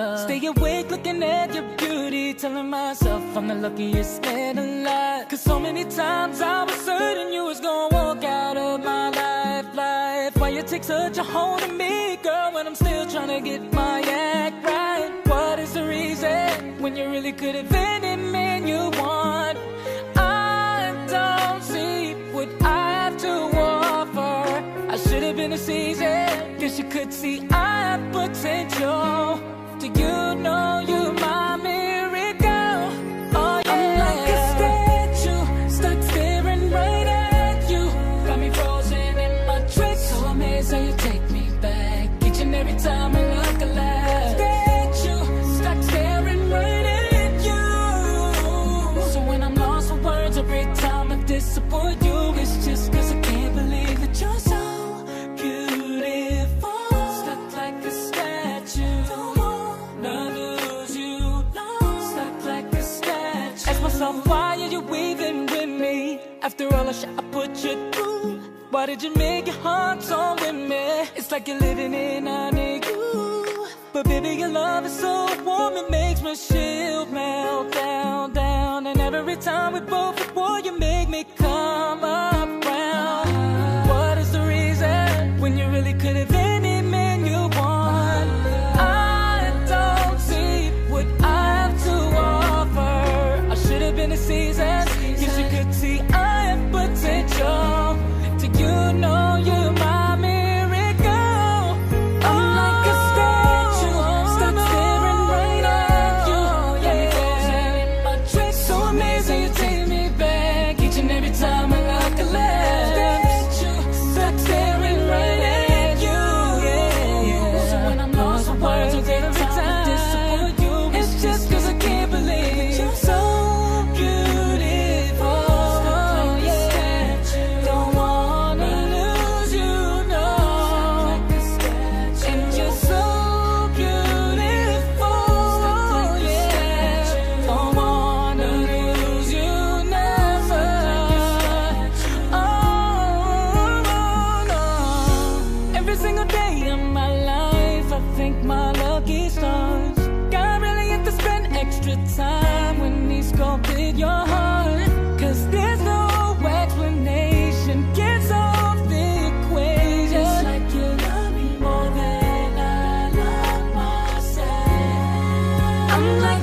Stay awake looking at your beauty, telling myself I'm the luckiest man alive. Cause so many times I was certain you was gonna walk out of my life, life. Why you take such a hold of me, girl, when I'm still trying to get my act right? What is the reason when you really could have been any man you want? I don't see what I have to offer. I should have been a season, guess you could see I have potential. So how you take me back. Each and every time I look alive. Statue, stuck staring right at you. So when I'm lost for words every time I disappoint you, it's just cause I can't believe that you're so beautiful. Stuck like a statue. Don't wanna lose you. Stuck like a statue. Ask myself, why are you weaving with me? After all the shit I put you through. Why did you make your heart so with me? It's like you're living in under you. But baby, your love is so warm, it makes my shield melt down, down. And every time we both single day of my life, I thank my lucky stars. God really had to spend extra time when He sculpted your heart. 'Cause there's no explanation, can't solve the equation. Like you love me more than I love myself. I'm like